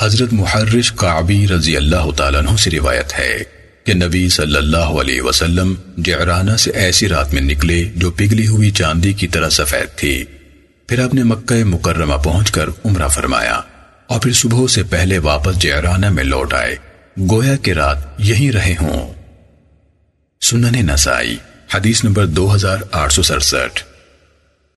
حضرت محرش قعبی رضی اللہ تعالیٰ عنہ سے روایت ہے کہ نبی صلی اللہ علیہ وسلم جعرانہ سے ایسی رات میں نکلے جو پگلی ہوئی چاندی کی طرح سفید تھی۔ پھر آپ نے مکہ مکرمہ پہنچ کر عمرہ فرمایا اور پھر صبح سے پہلے واپس جعرانہ میں لوٹ آئے۔ گویا کہ رات یہیں رہے ہوں۔ سنن نسائی، حدیث نمبر دو ہزار آٹھ سو سڑسٹھ۔